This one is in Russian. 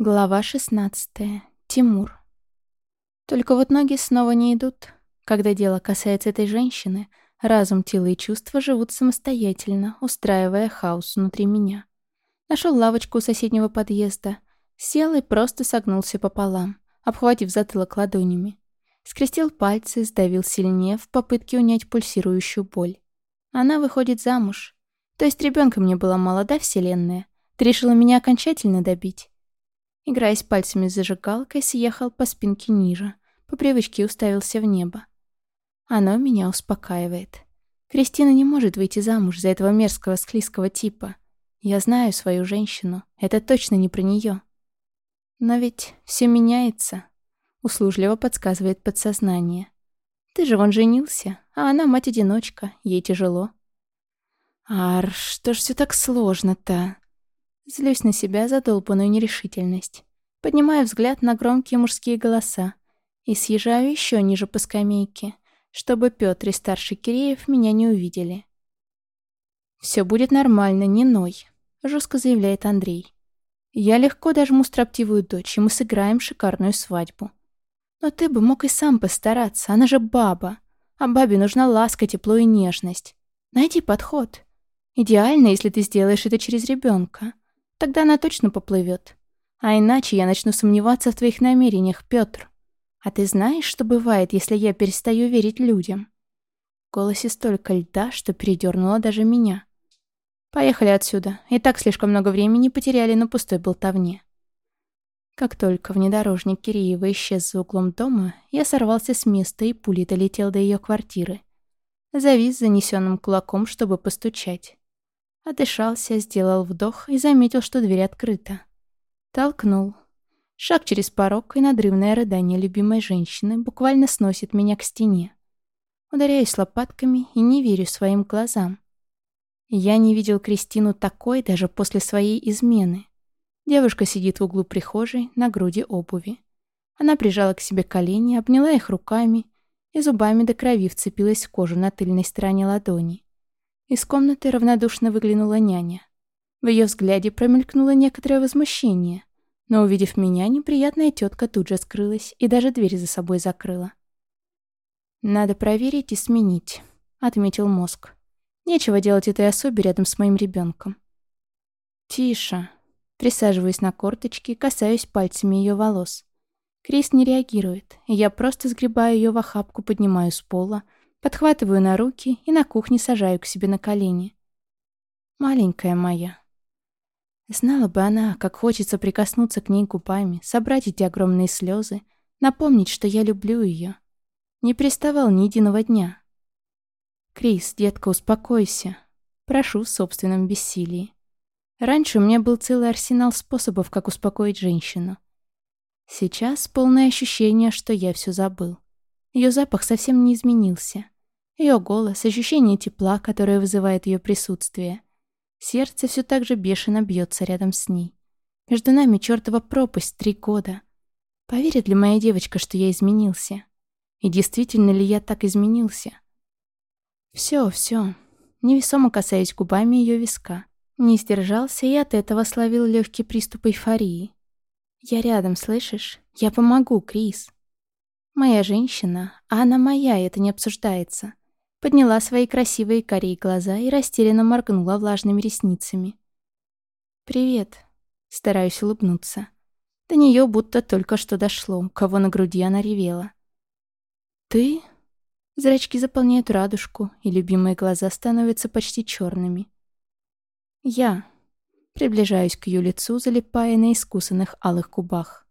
Глава 16. Тимур. Только вот ноги снова не идут. Когда дело касается этой женщины, разум, тело и чувства живут самостоятельно, устраивая хаос внутри меня. Нашел лавочку у соседнего подъезда, сел и просто согнулся пополам, обхватив затылок ладонями. Скрестил пальцы, сдавил сильнее в попытке унять пульсирующую боль. Она выходит замуж. То есть ребенка мне было мало, да, вселенная? Ты решила меня окончательно добить? Играясь пальцами с зажигалкой, съехал по спинке ниже. По привычке уставился в небо. Оно меня успокаивает. Кристина не может выйти замуж за этого мерзкого склизкого типа. Я знаю свою женщину. Это точно не про нее. Но ведь все меняется. Услужливо подсказывает подсознание. Ты же вон женился, а она мать-одиночка, ей тяжело. Ар, что ж все так сложно-то? Злюсь на себя за долбанную нерешительность. Поднимаю взгляд на громкие мужские голоса и съезжаю еще ниже по скамейке, чтобы Петр и старший Киреев меня не увидели. «Все будет нормально, не ной», — жестко заявляет Андрей. «Я легко дожму строптивую дочь, и мы сыграем шикарную свадьбу. Но ты бы мог и сам постараться, она же баба. А бабе нужна ласка, тепло и нежность. Найди подход. Идеально, если ты сделаешь это через ребенка. Тогда она точно поплывет. А иначе я начну сомневаться в твоих намерениях, Петр. А ты знаешь, что бывает, если я перестаю верить людям? В голосе столько льда, что передернуло даже меня. Поехали отсюда. И так слишком много времени потеряли на пустой болтовне. Как только внедорожник Киреева исчез за углом дома, я сорвался с места и пулей долетел до ее квартиры. Завис занесенным кулаком, чтобы постучать. Отдышался, сделал вдох и заметил, что дверь открыта. Толкнул. Шаг через порог и надрывное рыдание любимой женщины буквально сносит меня к стене. Ударяюсь лопатками и не верю своим глазам. Я не видел Кристину такой даже после своей измены. Девушка сидит в углу прихожей на груди обуви. Она прижала к себе колени, обняла их руками и зубами до крови вцепилась в кожу на тыльной стороне ладони. Из комнаты равнодушно выглянула няня. В ее взгляде промелькнуло некоторое возмущение, но, увидев меня, неприятная тетка тут же скрылась и даже дверь за собой закрыла. «Надо проверить и сменить», — отметил мозг. «Нечего делать этой особе рядом с моим ребенком. «Тише». Присаживаюсь на корточки, касаюсь пальцами ее волос. Крис не реагирует, и я просто сгребаю ее в охапку, поднимаю с пола, Подхватываю на руки и на кухне сажаю к себе на колени. Маленькая моя. Знала бы она, как хочется прикоснуться к ней губами, собрать эти огромные слезы, напомнить, что я люблю ее. Не приставал ни единого дня. Крис, детка, успокойся. Прошу в собственном бессилии. Раньше у меня был целый арсенал способов, как успокоить женщину. Сейчас полное ощущение, что я все забыл. Ее запах совсем не изменился. Ее голос, ощущение тепла, которое вызывает ее присутствие. Сердце все так же бешено бьется рядом с ней. Между нами чертова пропасть три года. Поверит ли моя девочка, что я изменился? И действительно ли я так изменился? Все, все. Невесомо касаясь губами ее виска. Не сдержался и от этого словил легкий приступ эйфории. «Я рядом, слышишь? Я помогу, Крис!» Моя женщина, а она моя, это не обсуждается. Подняла свои красивые карие глаза и растерянно моргнула влажными ресницами. «Привет», — стараюсь улыбнуться. До нее будто только что дошло, кого на груди она ревела. «Ты?» Зрачки заполняют радужку, и любимые глаза становятся почти черными. «Я». Приближаюсь к ее лицу, залипая на искусанных алых губах.